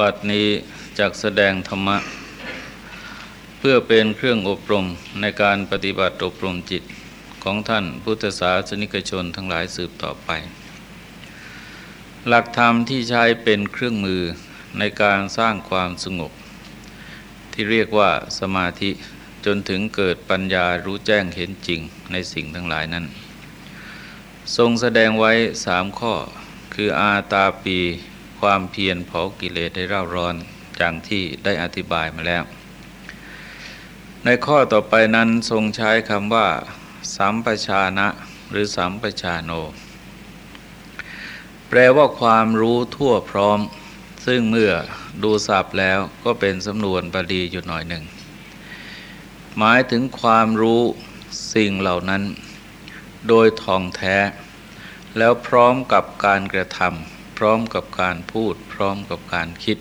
บัดนี้จากแสดงธรรมะ เพื่อเป็นเครื่องอบรมในการปฏิบัติอบรมจิตของท่านพุทธศาสนิกชนทั้งหลายสืบต่อไป หลักธรรมที่ใช้เป็นเครื่องมือในการสร้างความสงบ ที่เรียกว่าสมาธิจนถึงเกิดปัญญารู้แจ้งเห็นจริงในสิ่งทั้งหลายนั้น ทรงแสดงไว้สามข้อคืออาตาปี ความเพียรเผากิเลสได้เร่าร้อนอย่างที่ได้อธิบายมาแล้ว ในข้อต่อไปนั้นทรงใช้คำว่าสัมปชานะหรือสัมปชาโน แปลว่าความรู้ทั่วพร้อม ซึ่งเมื่อดูสับแล้วก็เป็นสำนวนบาลีอยู่หน่อยหนึ่ง หมายถึงความรู้สิ่งเหล่านั้น โดยทองแท้ แล้วพร้อมกับการกระทำ ร้อมกับการพูด พร้อมกับการคิด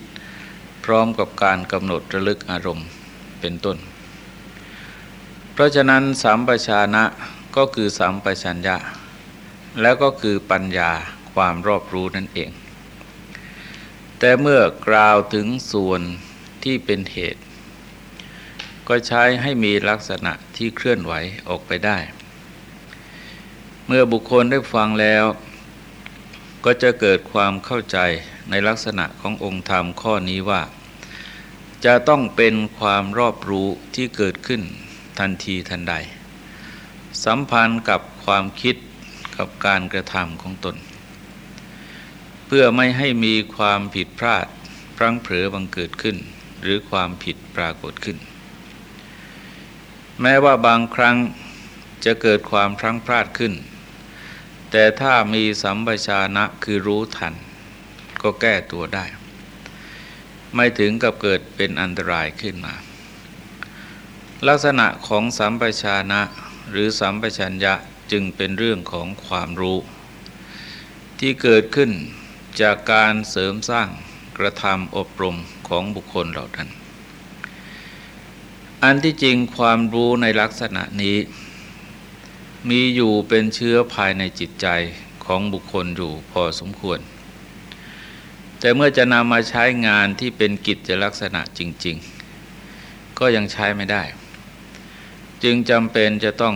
พร้อมกับการกำหนดระลึกอารมณ์เป็นต้น เพราะฉะนั้นสัมปชานะก็คือสัมปชัญญะ แล้วก็คือปัญญาความรอบรู้นั่นเอง แต่เมื่อกล่าวถึงส่วนที่เป็นเหตุ ก็ใช้ให้มีลักษณะที่เคลื่อนไหวออกไปได้ เมื่อบุคคลได้ฟังแล้ว ก็จะเกิดความเข้าใจในลักษณะขององค์ธรรมข้อนี้ว่า จะต้องเป็นความรอบรู้ที่เกิดขึ้นทันทีทันใด สัมพันธ์กับความคิดกับการกระทำของตน เพื่อไม่ให้มีความผิดพลาดพลั้งเผลอบังเกิดขึ้น หรือความผิดปรากฏขึ้น แม้ว่าบางครั้งจะเกิดความพลั้งพลาดขึ้น แต่ถ้ามีสัมปชานะคือรู้ทัน ก็แก้ตัวได้ ไม่ถึงกับเกิดเป็นอันตรายขึ้นมา ลักษณะของสัมปชานะหรือสัมปชัญญะจึงเป็นเรื่องของความรู้ ที่เกิดขึ้นจากการเสริมสร้างกระทำอบรมของบุคคลเหล่านั้น อันที่จริงความรู้ในลักษณะนี้ มีอยู่เป็นเชื้อภายในจิตใจของบุคคลอยู่พอสมควร แต่เมื่อจะนำมาใช้งานที่เป็นกิจลักษณะจริง ๆ ก็ยังใช้ไม่ได้ จึงจำเป็นจะต้อง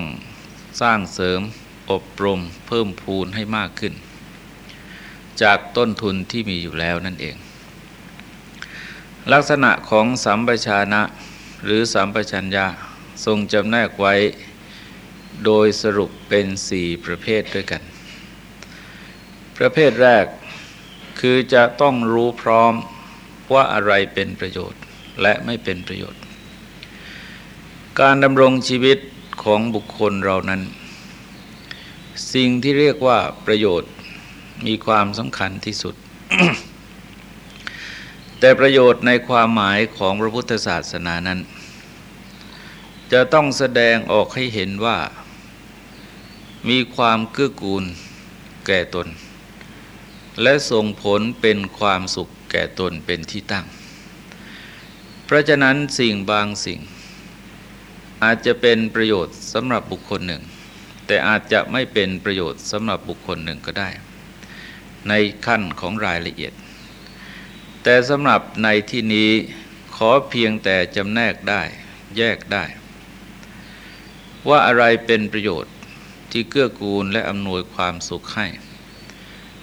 สร้างเสริมอบรมเพิ่มพูนให้มากขึ้น จากต้นทุนที่มีอยู่แล้วนั่นเอง ลักษณะของสัมปชานะหรือสัมปชัญญะทรงจำแนกไว้ โดยสรุปเป็นสี่ประเภทด้วยกัน ประเภทแรกคือจะต้องรู้พร้อมว่าอะไรเป็นประโยชน์และไม่เป็นประโยชน์ การดำรงชีวิตของบุคคลเรานั้น สิ่งที่เรียกว่าประโยชน์มีความสำคัญที่สุด แต่ประโยชน์ในความหมายของพระพุทธศาสนานั้น จะต้องแสดงออกให้เห็นว่า มีความเกื้อกูลแก่ตน และส่งผลเป็นความสุขแก่ตนเป็นที่ตั้ง เพราะฉะนั้นสิ่งบางสิ่ง อาจจะเป็นประโยชน์สำหรับบุคคลหนึ่ง แต่อาจจะไม่เป็นประโยชน์สำหรับบุคคลหนึ่งก็ได้ ในขั้นของรายละเอียด แต่สำหรับในที่นี้ขอเพียงแต่จำแนกได้แยกได้ ว่าอะไรเป็นประโยชน์ ที่เกื้อกูลและอำนวยความสุขให้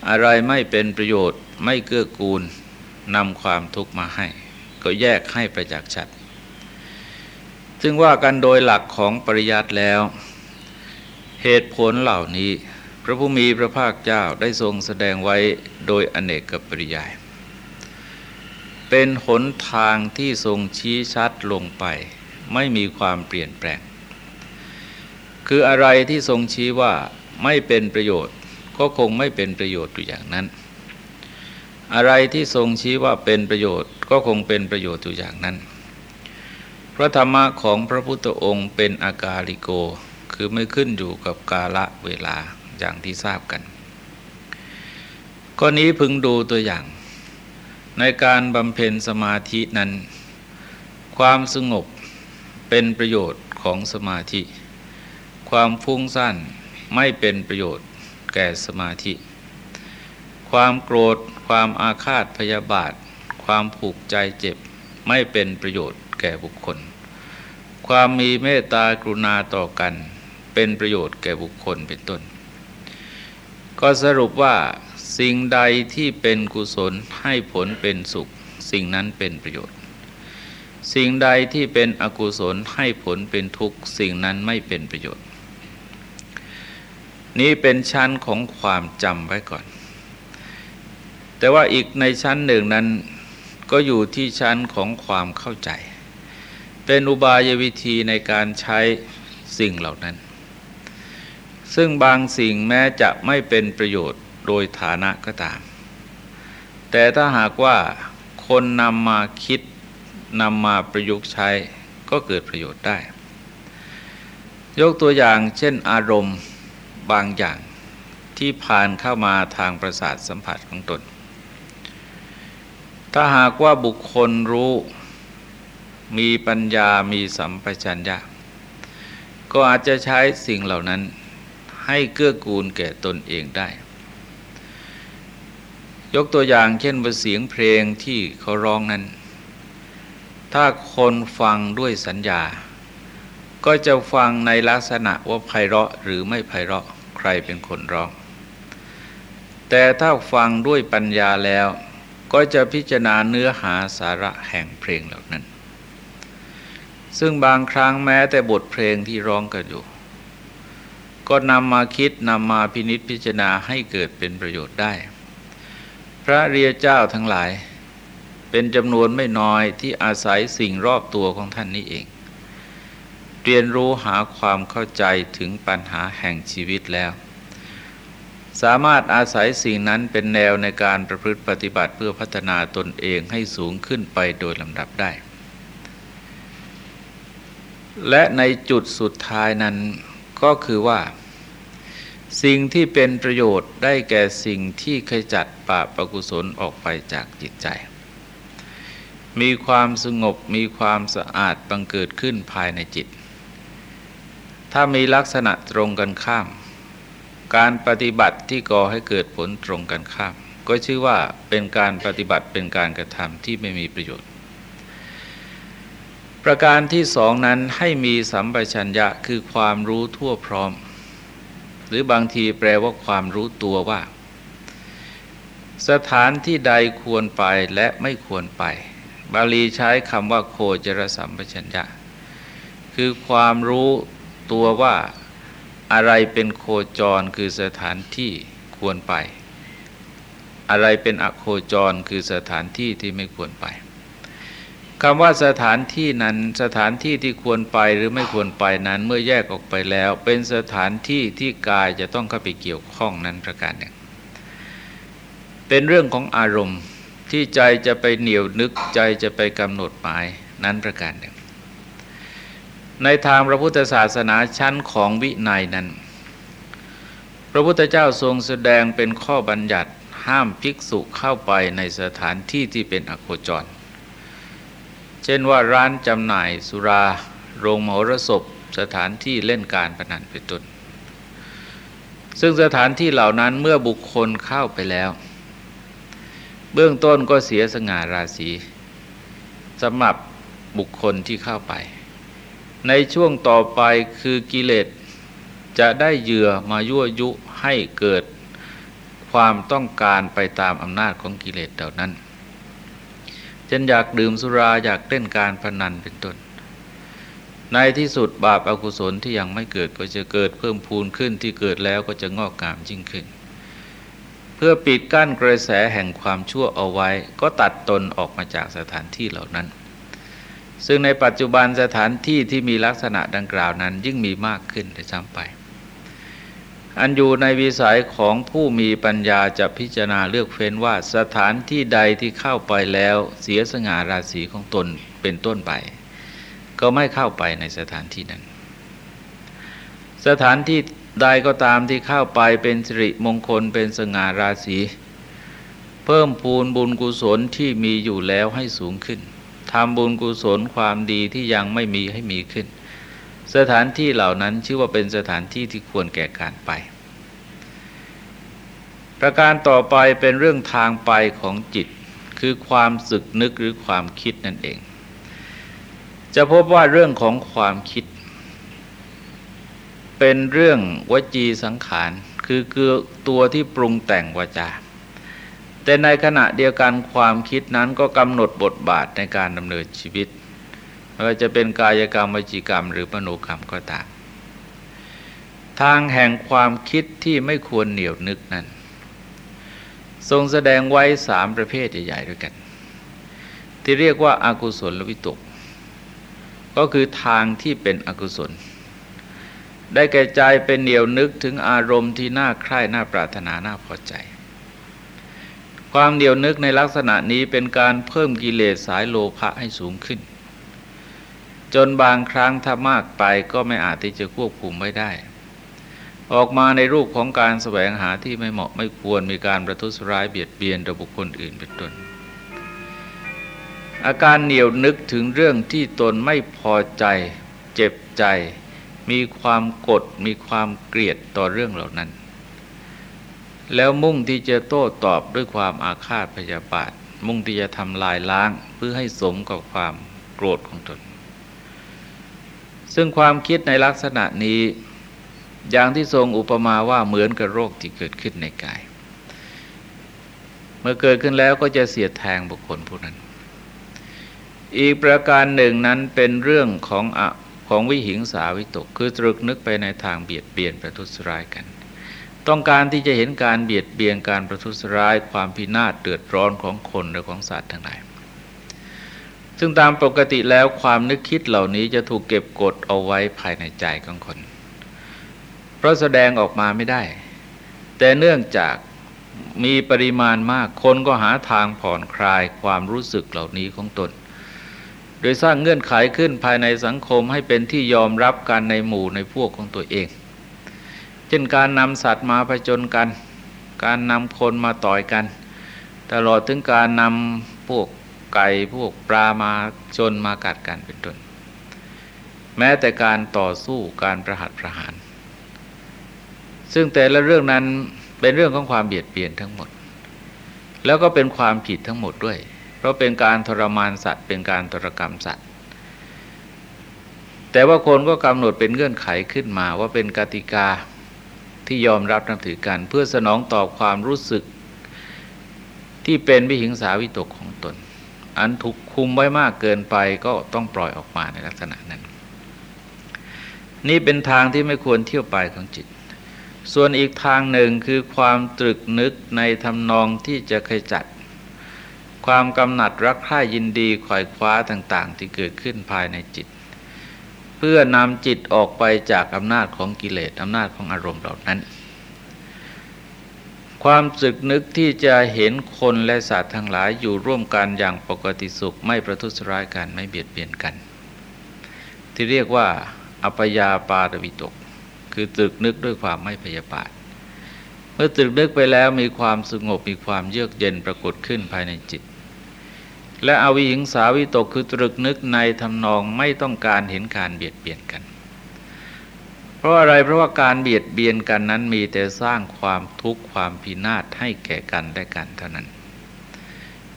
อะไรไม่เป็นประโยชน์ไม่เกื้อกูลนำความทุกข์มาให้ ก็แยกให้ประจักษ์ชัด ซึ่งว่ากันโดยหลักของปริยัติแล้ว เหตุผลเหล่านี้ พระผู้มีพระภาคเจ้าได้ทรงแสดงไว้โดยอเนกกับปริยาย เป็นหนทางที่ทรงชี้ชัดลงไป ไม่มีความเปลี่ยนแปลง คืออะไรที่ทรงชี้ว่าไม่เป็นประโยชน์ ก็คงไม่เป็นประโยชน์อยู่อย่างนั้น อะไรที่ทรงชี้ว่าเป็นประโยชน์ ก็คงเป็นประโยชน์อยู่อย่างนั้น พระธรรมะของพระพุทธองค์เป็นอากาลิโก คือไม่ขึ้นอยู่กับกาละเวลาอย่างที่ทราบกันข้อนี้พึงดูตัวอย่าง ในการบำเพ็ญสมาธินั้น ความสงบเป็นประโยชน์ของสมาธิ ความฟุ้งซ่านไม่เป็นประโยชน์แก่สมาธิ ความโกรธ ความอาฆาตพยาบาท ความผูกใจเจ็บไม่เป็นประโยชน์แก่บุคคล ความมีเมตตากรุณาต่อกันเป็นประโยชน์แก่บุคคลเป็นต้น ก็สรุปว่าสิ่งใดที่เป็นกุศลให้ผลเป็นสุข สิ่งนั้นเป็นประโยชน์ สิ่งใดที่เป็นอกุศลให้ผลเป็นทุกข์ สิ่งนั้นไม่เป็นประโยชน์ นี่เป็นชั้นของความจำไว้ก่อน แต่ว่าอีกในชั้นหนึ่งนั้นก็อยู่ที่ชั้นของความเข้าใจ เป็นอุบายวิธีในการใช้สิ่งเหล่านั้น ซึ่งบางสิ่งแม้จะไม่เป็นประโยชน์โดยฐานะก็ตาม แต่ถ้าหากว่าคนนำมาคิดนำมาประยุกต์ใช้ก็เกิดประโยชน์ได้ ยกตัวอย่างเช่นอารมณ์ บางอย่างที่ผ่านเข้ามาทางประสาทสัมผัสของตน ถ้าหากว่าบุคคลรู้มีปัญญามีสัมปชัญญะ ก็อาจจะใช้สิ่งเหล่านั้นให้เกื้อกูลแก่ตนเองได้ ยกตัวอย่างเช่นว่าเสียงเพลงที่เขาร้องนั้น ถ้าคนฟังด้วยสัญญา ก็จะฟังในลักษณะว่าไพเราะหรือไม่ไพเราะใครเป็นคนร้อง แต่ถ้าฟังด้วยปัญญาแล้ว ก็จะพิจารณาเนื้อหาสาระแห่งเพลงเหล่านั้น ซึ่งบางครั้งแม้แต่บทเพลงที่ร้องกันอยู่ ก็นำมาคิดนำมาพินิษพิจารณาให้เกิดเป็นประโยชน์ได้ พระเรียเจ้าทั้งหลายเป็นจำนวนไม่น้อยที่อาศัยสิ่งรอบตัวของท่านนี้เอง เรียนรู้หาความเข้าใจถึงปัญหาแห่งชีวิตแล้ว สามารถอาศัยสิ่งนั้นเป็นแนวในการประพฤติปฏิบัติเพื่อพัฒนาตนเองให้สูงขึ้นไปโดยลำดับได้ และในจุดสุดท้ายนั้นก็คือว่า สิ่งที่เป็นประโยชน์ได้แก่สิ่งที่ขจัดปาปกุศลออกไปจากจิตใจมีความสงบมีความสะอาดบังเกิดขึ้นภายในจิต ถ้ามีลักษณะตรงกันข้าม การปฏิบัติที่ก่อให้เกิดผลตรงกันข้าม ก็ชื่อว่าเป็นการปฏิบัติเป็นการกระทำที่ไม่มีประโยชน์ ประการที่สองนั้นให้มีสัมปชัญญะคือความรู้ทั่วพร้อม หรือบางทีแปลว่าความรู้ตัวว่า สถานที่ใดควรไปและไม่ควรไป บาลีใช้คำว่าโคจรสัมปชัญญะ คือความรู้ ตัวว่าอะไรเป็นโคจรคือสถานที่ควรไป อะไรเป็นอโคจรคือสถานที่ที่ไม่ควรไปคำว่าสถานที่นั้นสถานที่ที่ควรไปหรือไม่ควรไปนั้นเมื่อแยกออกไปแล้ว เป็นสถานที่ที่กายจะต้องเข้าไปเกี่ยวข้องนั้นประการหนึ่ง เป็นเรื่องของอารมณ์ที่ใจจะไปเหนียวนึกใจจะไปกำหนดหมายนั้นประการหนึ่ง ในทางพระพุทธศาสนาชั้นของวินัยนั้น พระพุทธเจ้าทรงแสดงเป็นข้อบัญญัติห้ามภิกษุเข้าไปในสถานที่ที่เป็นอโคจร เช่นว่าร้านจำหน่ายสุรา โรงมหรสพ สถานที่เล่นการพนันเป็นต้น ซึ่งสถานที่เหล่านั้นเมื่อบุคคลเข้าไปแล้ว เบื้องต้นก็เสียสง่าราศีสำหรับบุคคลที่เข้าไป ในช่วงต่อไปคือกิเลสจะได้เหยื่อมายั่วยุให้เกิดความต้องการไปตามอำนาจของกิเลสเหล่านั้นช่นอยากดื่มสุราอยากเล่นการพนันเป็นต้น ในที่สุดบาปอากุศลที่ยังไม่เกิดก็จะเกิดเพิ่มพูนขึ้นที่เกิดแล้วก็จะงอกงามยิ่งขึ้น เพื่อปิดกั้นกระแสแห่งความชั่วเอาไว้ ก็ตัดตนออกมาจากสถานที่เหล่านั้น ซึ่งในปัจจุบันสถานที่ที่มีลักษณะดังกล่าวนั้น ยิ่งมีมากขึ้นได้ซ้ำไป อันอยู่ในวิสัยของผู้มีปัญญาจะพิจารณาเลือกเฟ้นว่าสถานที่ใดที่เข้าไปแล้วเสียสง่าราศีของตนเป็นต้นไป ก็ไม่เข้าไปในสถานที่นั้น สถานที่ใดก็ตามที่เข้าไปเป็นสิริมงคลเป็นสง่าราศีเพิ่มพูนบุญกุศลที่มีอยู่แล้วให้สูงขึ้น ทำบุญกุศลความดีที่ยังไม่มีให้มีขึ้น สถานที่เหล่านั้นชื่อว่าเป็นสถานที่ที่ควรแก่การไป ประการต่อไปเป็นเรื่องทางไปของจิต คือความสึกนึกหรือความคิดนั่นเอง จะพบว่าเรื่องของความคิด เป็นเรื่องวจีสังขารคือคือตัวที่ปรุงแต่งวาจา แต่ในขณะเดียวกันความคิดนั้นก็กำหนดบทบาทในการดำเนินชีวิตไม่ว่าจะเป็นกายกรรมวจีกรรม หรือมโนกรรมก็ตามทางแห่งความคิดที่ไม่ควรเหนียวนึกนั้น ทรงแสดงไว้สามประเภทใหญ่ๆด้วยกัน ที่เรียกว่าอากุศลวิตก ก็คือทางที่เป็นอกุศล ได้แก่ใจเป็นเหนียวนึกถึงอารมณ์ที่น่าใคร่น่าปรารถนาน่าพอใจ ความเหนียวนึกในลักษณะนี้เป็นการเพิ่มกิเลสสายโลภะให้สูงขึ้น จนบางครั้งถ้ามากไปก็ไม่อาจที่จะควบคุมไม่ได้ ออกมาในรูปของการแสวงหาที่ไม่เหมาะไม่ควรมีการประทุษร้ายเบียดเบียนต่อบุคคลอื่นเป็นต้นอาการเหนียวนึกถึงเรื่องที่ตนไม่พอใจ เจ็บใจ มีความกด มีความเกลียดต่อเรื่องเหล่านั้น แล้วมุ่งที่จะโต้ตอบด้วยความอาฆาตพยาบาท มุ่งที่จะทำลายล้างเพื่อให้สมกับความโกรธของตน ซึ่งความคิดในลักษณะนี้อย่างที่ทรงอุปมาว่าเหมือนกับโรคที่เกิดขึ้นในกาย เมื่อเกิดขึ้นแล้วก็จะเสียดแทงบุคคลผู้นั้น อีกประการหนึ่งนั้นเป็นเรื่องของอของวิหิงสาวิตก คือตรึกนึกไปในทางเบียดเบียนประทุษร้ายกัน ต้องการที่จะเห็นการเบียดเบียนการประทุษร้ายความพินาศเดือดร้อนของคนและของสัตว์ทั้งหลายซึ่งตามปกติแล้วความนึกคิดเหล่านี้จะถูกเก็บกดเอาไว้ภายในใจของคน เพราะแสดงออกมาไม่ได้ แต่เนื่องจากมีปริมาณมากคนก็หาทางผ่อนคลายความรู้สึกเหล่านี้ของตน โดยสร้างเงื่อนไขขึ้นภายในสังคมให้เป็นที่ยอมรับกันในหมู่ในพวกของตัวเอง ช่นการนำสัตว์มาผจญกัน การนำคนมาต่อยกัน ตลอดถึงการนำพวกไก่พวกปลามาชนมากัดกันเป็นต้นแม้แต่การต่อสู้การประหัตประหาร ซึ่งแต่ละเรื่องนั้นเป็นเรื่องของความเบียดเบียนทั้งหมด แล้วก็เป็นความผิดทั้งหมดด้วย เพราะเป็นการทรมานสัตว์ เป็นการทรกรรมสัตว์ แต่ว่าคนก็กำหนดเป็นเงื่อนไขขึ้นมาว่าเป็นกติกา ที่ยอมรับนับถือกัน เพื่อสนองตอบความรู้สึก ที่เป็นวิหิงสาวิตกของตน อันถูกคุมไว้มากเกินไปก็ต้องปล่อยออกมาในลักษณะนั้น นี่เป็นทางที่ไม่ควรเที่ยวไปของจิต ส่วนอีกทางหนึ่งคือความตรึกนึกในทำนองที่จะขจัด ความกำหนัดรักใคร่ยินดีขวายคว้าต่าง ๆ ที่เกิดขึ้นภายในจิต พื่อนำจิตออกไปจากอำนาจของกิเลสอำนาจของอารมณ์เหล่านั้น ความสึกนึกที่จะเห็นคนและสัตว์ทั้งหลายอยู่ร่วมกันอย่างปกติสุขไม่ประทุษร้ายกันไม่เบียดเบียนกัน ที่เรียกว่า อัปยาปาตวิตก คือตึกนึกด้วยความไม่พยาบาทเมื่อตึกนึกไปแล้วมีความสงบมีความเยือกเย็นปรากฏขึ้นภายในจิต และอวิหิงสาวิตกคือตรึกนึกในทำนองไม่ต้องการเห็นการเบียดเบียนกัน เพราะอะไรเพราะว่าการเบียดเบียนกันนั้นมีแต่สร้างความทุกข์ความพินาศให้แก่กันและกันเท่านั้น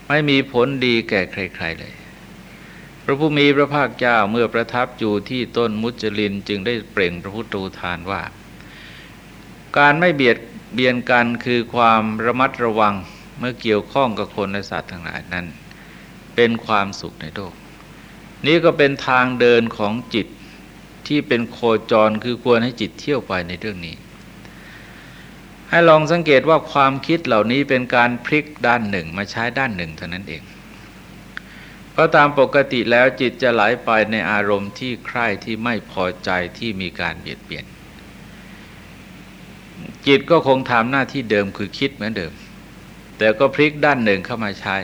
ไม่มีผลดีแก่ใครๆเลย พระผู้มีพระภาคเจ้าเมื่อประทับอยู่ที่ต้นมุจลินจึงได้เปล่งพระพุทธูทานว่า การไม่เบียดเบียนกันคือความระมัดระวังเมื่อเกี่ยวข้องกับคนและสัตว์ทั้งหลายนั้น เป็นความสุขในโลก นี้ก็เป็นทางเดินของจิตที่เป็นโคจรคือควรให้จิตเที่ยวไปในเรื่องนี้ ให้ลองสังเกตว่าความคิดเหล่านี้เป็นการพลิกด้านหนึ่งมาใช้ด้านหนึ่งเท่านั้นเองเพราะตามปกติแล้วจิตจะไหลไปในอารมณ์ที่ใคร่ที่ไม่พอใจที่มีการเบียดเบียน จิตก็คงทำหน้าที่เดิมคือคิดเหมือนเดิม แต่ก็พลิกด้านหนึ่งเข้ามาใช้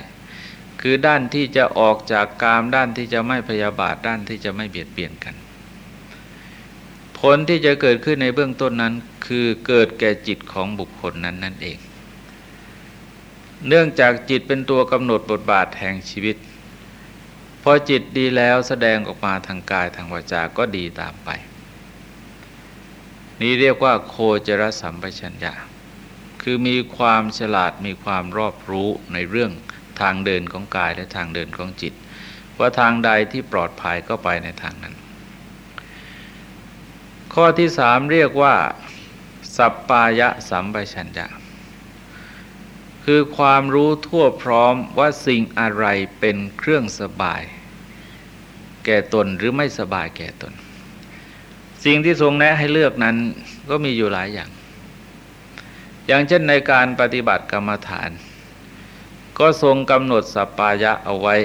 คือด้านที่จะออกจากกามด้านที่จะไม่พยาบาทด้านที่จะไม่เบียดเบียนกัน ผลที่จะเกิดขึ้นในเบื้องต้นนั้น คือเกิดแก่จิตของบุคคลนั้นนั่นเอง เนื่องจากจิตเป็นตัวกำหนดบทบาทแห่งชีวิต พอจิตดีแล้วแสดงออกมาทางกายทางวาจาก็ดีตามไป นี้เรียกว่าโคจรสัมปชัญญะคือมีความฉลาดมีความรอบรู้ในเรื่อง ทางเดินของกายและทางเดินของจิต ว่าทางใดที่ปลอดภัยก็ไปในทางนั้น ข้อที่สามเรียกว่า สัปปายะสัมปชัญญะคือความรู้ทั่วพร้อมว่าสิ่งอะไรเป็นเครื่องสบาย แก่ตนหรือไม่สบายแก่ตน สิ่งที่ทรงแนะให้เลือกนั้นก็มีอยู่หลายอย่าง อย่างเช่นในการปฏิบัติกรรมฐาน ก็ทรงกำหนดสัปปายะเอาไว้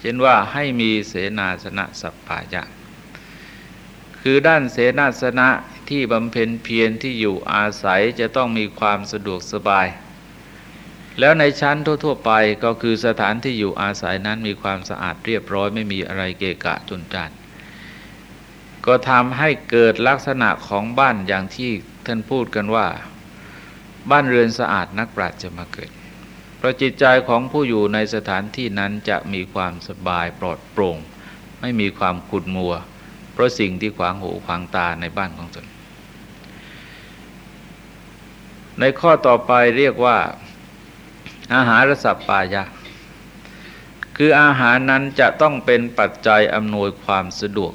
เช่นว่าให้มีเสนาสนะสัปปายะ คือด้านเสนาสนะที่บำเพ็ญเพียรที่อยู่อาศัยจะต้องมีความสะดวกสบาย แล้วในชั้นทั่ว ๆ ไปก็คือสถานที่อยู่อาศัยนั้นมีความสะอาดเรียบร้อยไม่มีอะไรเกะกะจุนจัดก็ทำให้เกิดลักษณะของบ้านอย่างที่ท่านพูดกันว่า บ้านเรือนสะอาดนักปราชญ์จะมาเกิด เพราะจิตใจของผู้อยู่ในสถานที่นั้นจะมีความสบายปลอดโปร่ง ไม่มีความขุดมัว เพราะสิ่งที่ขวางหูขวางตาในบ้านของตนในข้อต่อไปเรียกว่า อาหารสัพปายะ คืออาหารนั้นจะต้องเป็นปัจจัยอำนวยความสะดวก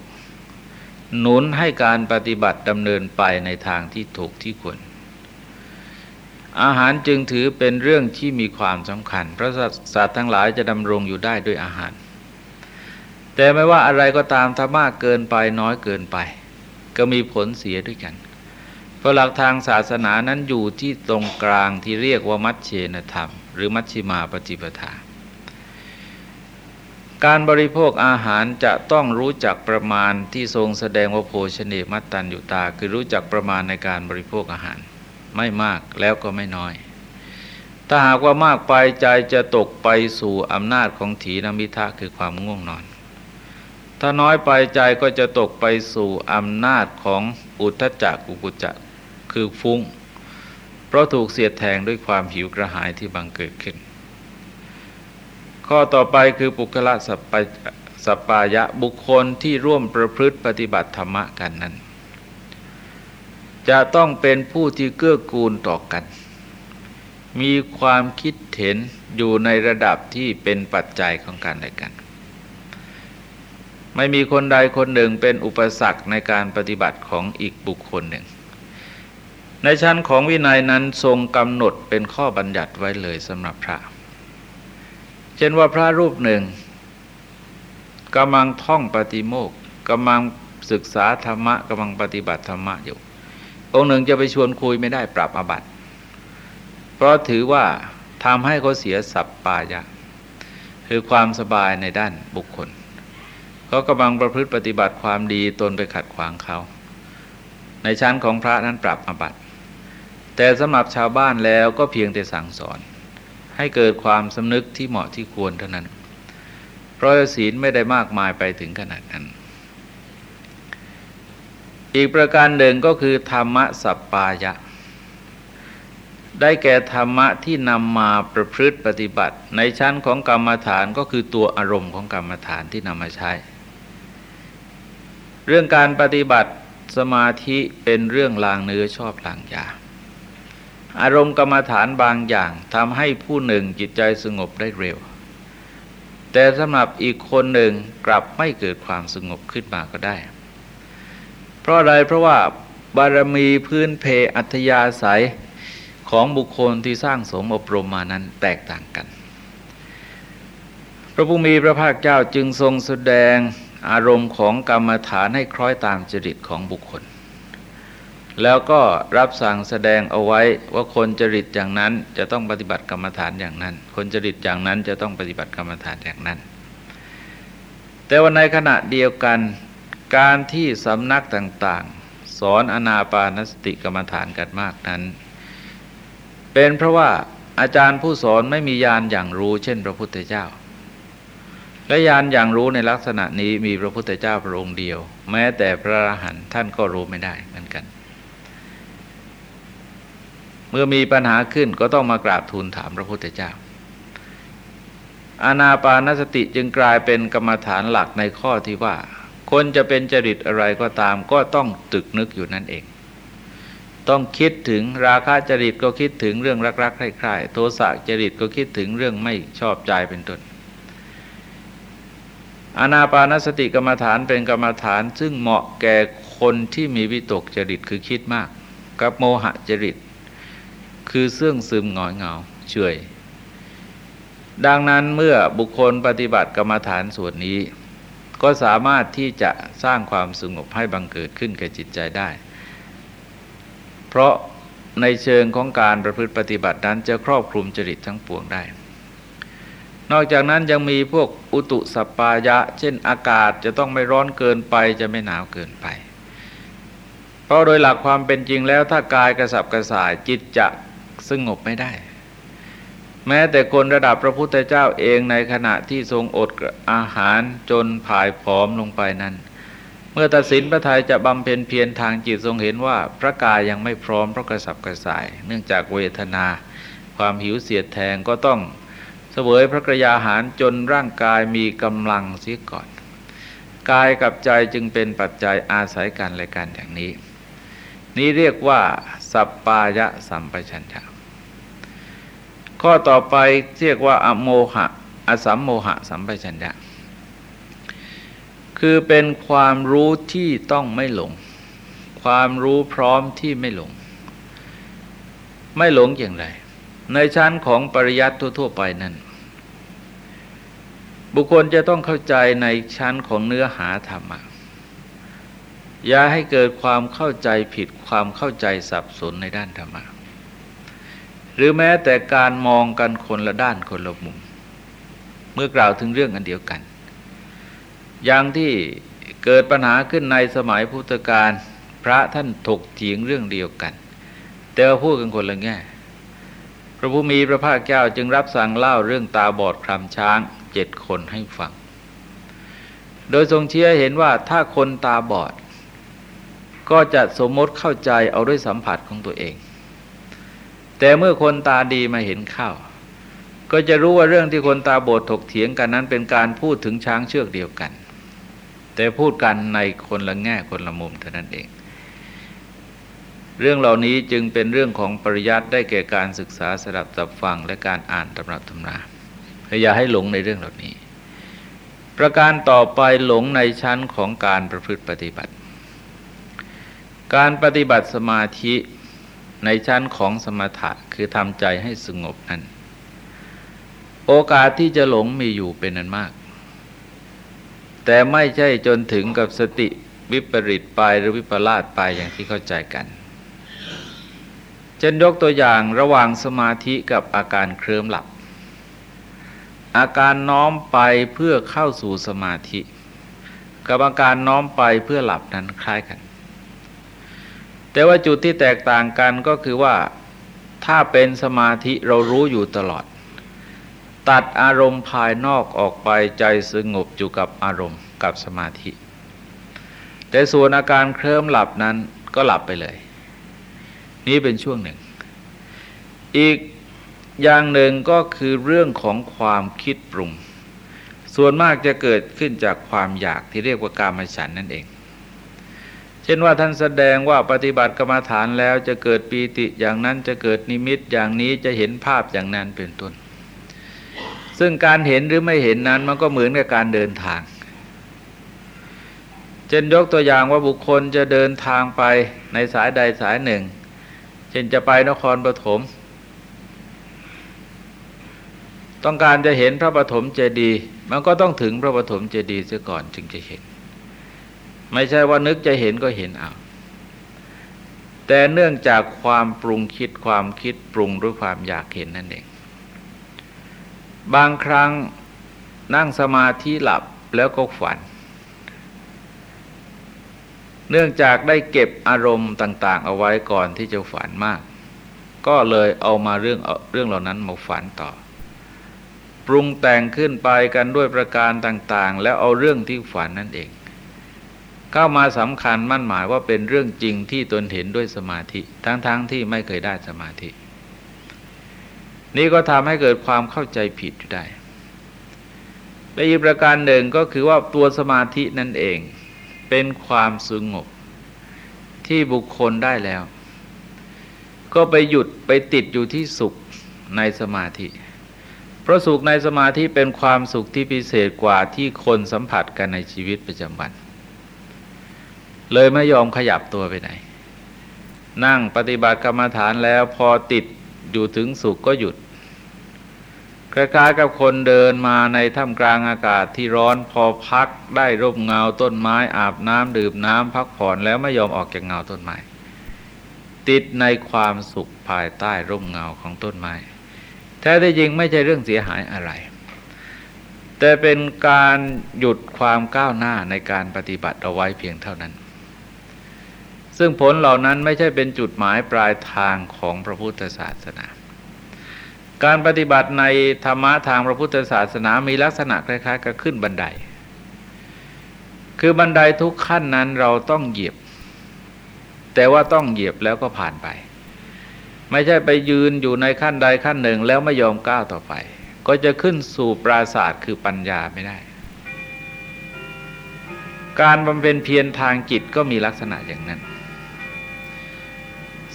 หนุนให้การปฏิบัติดำเนินไปในทางที่ถูกที่ควร อาหารจึงถือเป็นเรื่องที่มีความสำคัญ เพราะสัตว์ทั้งหลายจะดำรงอยู่ได้ด้วยอาหาร แต่ไม่ว่าอะไรก็ตามถ้ามากเกินไปน้อยเกินไป ก็มีผลเสียด้วยกัน เพราะหลักทางศาสนานั้นอยู่ที่ตรงกลางที่เรียกว่ามัชเชนธรรม หรือมัชชิมาปฏิปทา การบริโภคอาหารจะต้องรู้จักประมาณที่ทรงแสดงว่าโภชเนมัตตันอยู่ตา คือรู้จักประมาณในการบริโภคอาหาร ไม่มากแล้วก็ไม่น้อย ถ้าหากว่ามากไปใจจะตกไปสู่อำนาจของถีนมิทะคือความง่วงนอน ถ้าน้อยไปใจก็จะตกไปสู่อำนาจของอุทจักกุกุจักคือฟุ้ง เพราะถูกเสียดแทงด้วยความหิวกระหายที่บังเกิดขึ้น ข้อต่อไปคือปุคละสัปสปายะบุคคลที่ร่วมประพฤติปฏิบัติธรรมะกันนั้น จะต้องเป็นผู้ที่เกื้อกูลต่อกัน มีความคิดเห็นอยู่ในระดับที่เป็นปัจจัยของการและกัน ไม่มีคนใดคนหนึ่งเป็นอุปสรรคในการปฏิบัติของอีกบุคคลหนึ่ง ในชั้นของวินัยนั้นทรงกำหนดเป็นข้อบัญญัติไว้เลยสำหรับพระ เช่นว่าพระรูปหนึ่งกำลังท่องปฏิโมกกำลังศึกษาธรรมะกำลังปฏิบัติธรรมะอยู่ องค์หนึ่งจะไปชวนคุยไม่ได้ปรับอบัติเพราะถือว่าทำให้เขาเสียสับปายะ คือความสบายในด้านบุคคลเขากำลังประพฤติปฏิบัติความดีตนไปขัดขวางเขา ในชั้นของพระนั้นปรับอบัติแต่สำหรับชาวบ้านแล้วก็เพียงแต่สั่งสอน ให้เกิดความสำนึกที่เหมาะที่ควรเท่านั้น เพราะศีลไม่ได้มากมายไปถึงขนาดนั้น อีกประการหนึ่งก็คือธรรมะสัปปายะ ได้แก่ธรรมะที่นำมาประพฤติปฏิบัติ ในชั้นของกรรมฐานก็คือตัวอารมณ์ของกรรมฐานที่นำมาใช้ เรื่องการปฏิบัติสมาธิเป็นเรื่องลางเนื้อชอบลางยาอารมณ์กรรมฐานบางอย่างทำให้ผู้หนึ่งจิตใจสงบได้เร็ว แต่สำหรับอีกคนหนึ่งกลับไม่เกิดความสงบขึ้นมาก็ได้ เพราะอะไรเพราะว่าบารมีพื้นเพอัธยาศัยของบุคคลที่สร้างสมอบรมมานั้นแตกต่างกัน พระผู้มีพระภาคเจ้าจึงทรงแสดงอารมณ์ของกรรมฐานให้คล้อยตามจริตของบุคคล แล้วก็รับสั่งแสดงเอาไว้ว่าคนจริตอย่างนั้นจะต้องปฏิบัติกรรมฐานอย่างนั้น คนจริตอย่างนั้นจะต้องปฏิบัติกรรมฐานอย่างนั้น แต่ว่าในขณะเดียวกัน การที่สำนักต่างๆ สอนอนาปานสติกรรมฐานกันมากนั้น เป็นเพราะว่าอาจารย์ผู้สอนไม่มียานอย่างรู้เช่น พระพุทธเจ้า และยานอย่างรู้ในลักษณะนี้มีพระพุทธเจ้าพระองค์เดียว แม้แต่พระอรหันต์ท่านก็รู้ไม่ได้เหมือนกัน เมื่อมีปัญหาขึ้นก็ต้องมากราบทูลถามพระพุทธเจ้าอานาปานสติจึงกลายเป็นกรรมฐานหลักในข้อที่ว่า คนจะเป็นจริตอะไรก็ตามก็ต้องตึกนึกอยู่นั่นเอง ต้องคิดถึงราคะจริตก็คิดถึงเรื่องรักๆใคร่ๆโทสะจริตก็คิดถึงเรื่องไม่ชอบใจเป็นต้นอนาปานสติกรรมฐานเป็นกรรมฐาน ซึ่งเหมาะแก่คนที่มีวิตกจริตคือคิดมาก กับโมหะจริต คือเสื่องซึมหงอยเหงาเฉยดังนั้นเมื่อบุคคลปฏิบัติกรรมฐานส่วนนี้ ก็สามารถที่จะสร้างความสงบให้บังเกิดขึ้นแก่จิตใจได้ เพราะในเชิงของการประพฤติปฏิบัตินั้นจะครอบคลุมจริตทั้งปวงได้ นอกจากนั้นยังมีพวกอุตุสปายะ เช่นอากาศจะต้องไม่ร้อนเกินไปจะไม่หนาวเกินไป เพราะโดยหลักความเป็นจริงแล้วถ้ากายกระสับกระส่ายจิตจะสงบไม่ได้ แม้แต่คนระดับพระพุทธเจ้าเองในขณะที่ทรงอดอาหารจนผายผอมลงไปนั้น เมื่อตัดสินพระทัยจะบำเพ็ญเพียรทางจิตทรงเห็นว่าพระกายยังไม่พร้อมเพราะกระสับกระส่าย เนื่องจากเวทนา ความหิวเสียดแทงก็ต้องเสวยพระกระยาหารจนร่างกายมีกำลังเสียก่อน กายกับใจจึงเป็นปัจจัยอาศัยกันและกันอย่างนี้ นี้เรียกว่า สัปปายะสัมปชัญญะ ข้อต่อไปเรียกว่าอโมหะ อสัมโมหะ สัมปชัญญะ คือเป็นความรู้ที่ต้องไม่หลง ความรู้พร้อมที่ไม่หลง ไม่หลงอย่างไร ในชั้นของปริยัติทั่วๆไปนั้น บุคคลจะต้องเข้าใจในชั้นของเนื้อหาธรรมะอย่าให้เกิดความเข้าใจผิดความเข้าใจสับสนในด้านธรรมะ หรือแม้แต่การมองกันคนละด้านคนละมุม เมื่อกล่าวถึงเรื่องอันเดียวกัน อย่างที่เกิดปัญหาขึ้นในสมัยพุทธกาลพระท่านถกเถียงเรื่องเดียวกัน แต่ว่าพูดกันคนละแง่ พระผู้มีพระภาคเจ้าจึงรับสั่งเล่าเรื่องตาบอดคลำช้างเจ็ดคนให้ฟัง โดยทรงเชี้เห็นว่าถ้าคนตาบอด ก็จะสมมติเข้าใจเอาด้วยสัมผัสของตัวเอง แต่เมื่อคนตาดีมาเห็นข้าวก็จะรู้ว่าเรื่องที่คนตาบอดถกเถียงกันนั้นเป็นการพูดถึงช้างเชือกเดียวกัน แต่พูดกันในคนละแง่คนละมุมเท่านั้นเอง เรื่องเหล่านี้จึงเป็นเรื่องของปริยัติได้แก่การศึกษาสดับตับฟังและการอ่านตำรับตำราอย่าให้หลงในเรื่องเหล่านี้ ประการต่อไปหลงในชั้นของการประพฤติปฏิบัติ การปฏิบัติสมาธิ ในชั้นของสมถะคือทำใจให้สงบนั้น โอกาสที่จะหลงมีอยู่เป็นนันมาก แต่ไม่ใช่จนถึงกับสติวิปริตไปหรือวิปลาสไปอย่างที่เข้าใจกันเช่นยกตัวอย่างระหว่างสมาธิกับอาการเคลิ้มหลับ อาการน้อมไปเพื่อเข้าสู่สมาธิ กับอาการน้อมไปเพื่อหลับนั้นคล้ายกัน แต่ว่าจุดที่แตกต่างกันก็คือว่าถ้าเป็นสมาธิเรารู้อยู่ตลอด ตัดอารมณ์ภายนอกออกไปใจสงบอยู่กับอารมณ์กับสมาธิ แต่ส่วนอาการเคลิ้มหลับนั้นก็หลับไปเลย นี่เป็นช่วงหนึ่ง อีกอย่างหนึ่งก็คือเรื่องของความคิดปรุง ส่วนมากจะเกิดขึ้นจากความอยากที่เรียกว่าการมฉันนั่นเอง เช่นว่าท่านแสดงว่าปฏิบัติกรรมฐานแล้วจะเกิดปีติอย่างนั้นจะเกิดนิมิตอย่างนี้จะเห็นภาพอย่างนั้นเป็นต้น ซึ่งการเห็นหรือไม่เห็นนั้นมันก็เหมือนกับการเดินทาง เช่นยกตัวอย่างว่าบุคคลจะเดินทางไปในสายใดสายหนึ่ง เช่นจะไปนครปฐมต้องการจะเห็นพระปฐมเจดีย์มันก็ต้องถึงพระปฐมเจดีย์เสียก่อนจึงจะเห็น ไม่ใช่ว่านึกจะเห็นก็เห็นเอาแต่เนื่องจากความปรุงคิดความคิดปรุงด้วยความอยากเห็นนั่นเอง บางครั้งนั่งสมาธิหลับแล้วก็ฝัน เนื่องจากได้เก็บอารมณ์ต่าง ๆ เอาไว้ก่อนที่จะฝันมาก ก็เลยเอามาเรื่องเรื่องเหล่านั้นมาฝันต่อ ปรุงแต่งขึ้นไปกันด้วยประการต่าง ๆ แล้วเอาเรื่องที่ฝันนั่นเอง เข้ามาสำคัญมั่นหมายว่าเป็นเรื่องจริงที่ตนเห็นด้วยสมาธิ ทั้งๆทที่ไม่เคยได้สมาธิ นี่ก็ทำให้เกิดความเข้าใจผิดอยู่ได้และอีกประการหนึ่งก็คือว่าตัวสมาธินั่นเองเป็นความสงบที่บุคคลได้แล้ว ก็ไปหยุดไปติดอยู่ที่สุขในสมาธิ เพราะสุขในสมาธิเป็นความสุขที่พิเศษกว่าที่คนสัมผัสกันในชีวิตประจำวัน เลยไม่ยอมขยับตัวไปไหน นั่งปฏิบัติกรรมฐานแล้วพอติดอยู่ถึงสุขก็หยุดคล้ายๆกับคนเดินมาในท่ามกลางอากาศที่ร้อนพอพักได้ร่มเงาต้นไม้อาบน้ำดื่มน้ำพักผ่อนแล้วไม่ยอมออกจากเงาต้นไม้ติดในความสุขภายใต้ร่มเงาของต้นไม้แท้ที่จริงไม่ใช่เรื่องเสียหายอะไร แต่เป็นการหยุดความก้าวหน้าในการปฏิบัติเอาไว้เพียงเท่านั้น ซึ่งผลเหล่านั้นไม่ใช่เป็นจุดหมายปลายทางของพระพุทธศาสนา การปฏิบัติในธรรมะทางพระพุทธศาสนามีลักษณะคล้ายๆกับขึ้นบันได คือบันไดทุกขั้นนั้นเราต้องเหยียบ แต่ว่าต้องเหยียบแล้วก็ผ่านไป ไม่ใช่ไปยืนอยู่ในขั้นใดขั้นหนึ่งแล้วไม่ยอมก้าวต่อไป ก็จะขึ้นสู่ปราศาสตร์คือปัญญาไม่ได้การบำเพ็ญเพียรทางจิตก็มีลักษณะอย่างนั้น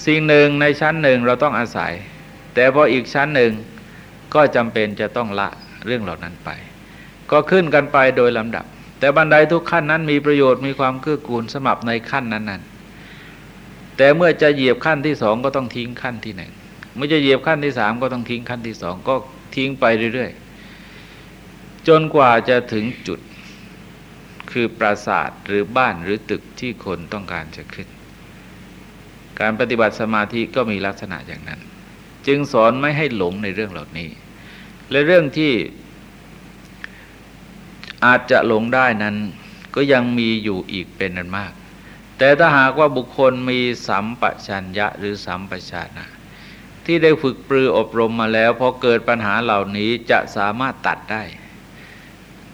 สิ่งหนึ่งในชั้นหนึ่งเราต้องอาศัย แต่พออีกชั้นหนึ่งก็จำเป็นจะต้องละเรื่องเหล่านั้นไป ก็ขึ้นกันไปโดยลำดับ แต่บันไดทุกขั้นนั้นมีประโยชน์มีความเกื้อกูลสมับในขั้นนั้นๆ แต่เมื่อจะเหยียบขั้นที่สองก็ต้องทิ้งขั้นที่หนึ่งเมื่อจะเหยียบขั้นที่สามก็ต้องทิ้งขั้นที่สองก็ทิ้งไปเรื่อยๆ จนกว่าจะถึงจุดคือปราสาทหรือบ้านหรือตึกที่คนต้องการจะขึ้น การปฏิบัติสมาธิก็มีลักษณะอย่างนั้น จึงสอนไม่ให้หลงในเรื่องเหล่านี้ และเรื่องที่อาจจะหลงได้นั้นก็ยังมีอยู่อีกเป็นนันมาก แต่ถ้าหากว่าบุคคลมีสัมปชัญญะหรือสัมปชานะที่ได้ฝึกปรืออบรมมาแล้วพอเกิดปัญหาเหล่านี้จะสามารถตัดได้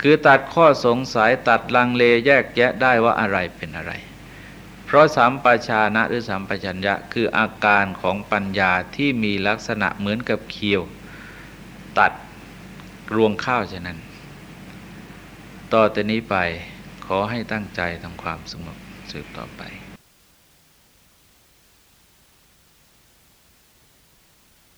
คือตัดข้อสงสัยตัดลังเลแยกแยะได้ว่าอะไรเป็นอะไร ราะสามปชานะหรือสามปชัญญะคืออาการของปัญญาที่มีลักษณะเหมือนกับเคียว ตัดรวงข้าวฉะนั้น ต่อแต่นี้ไปขอให้ตั้งใจทำความสงบสืบต่อไป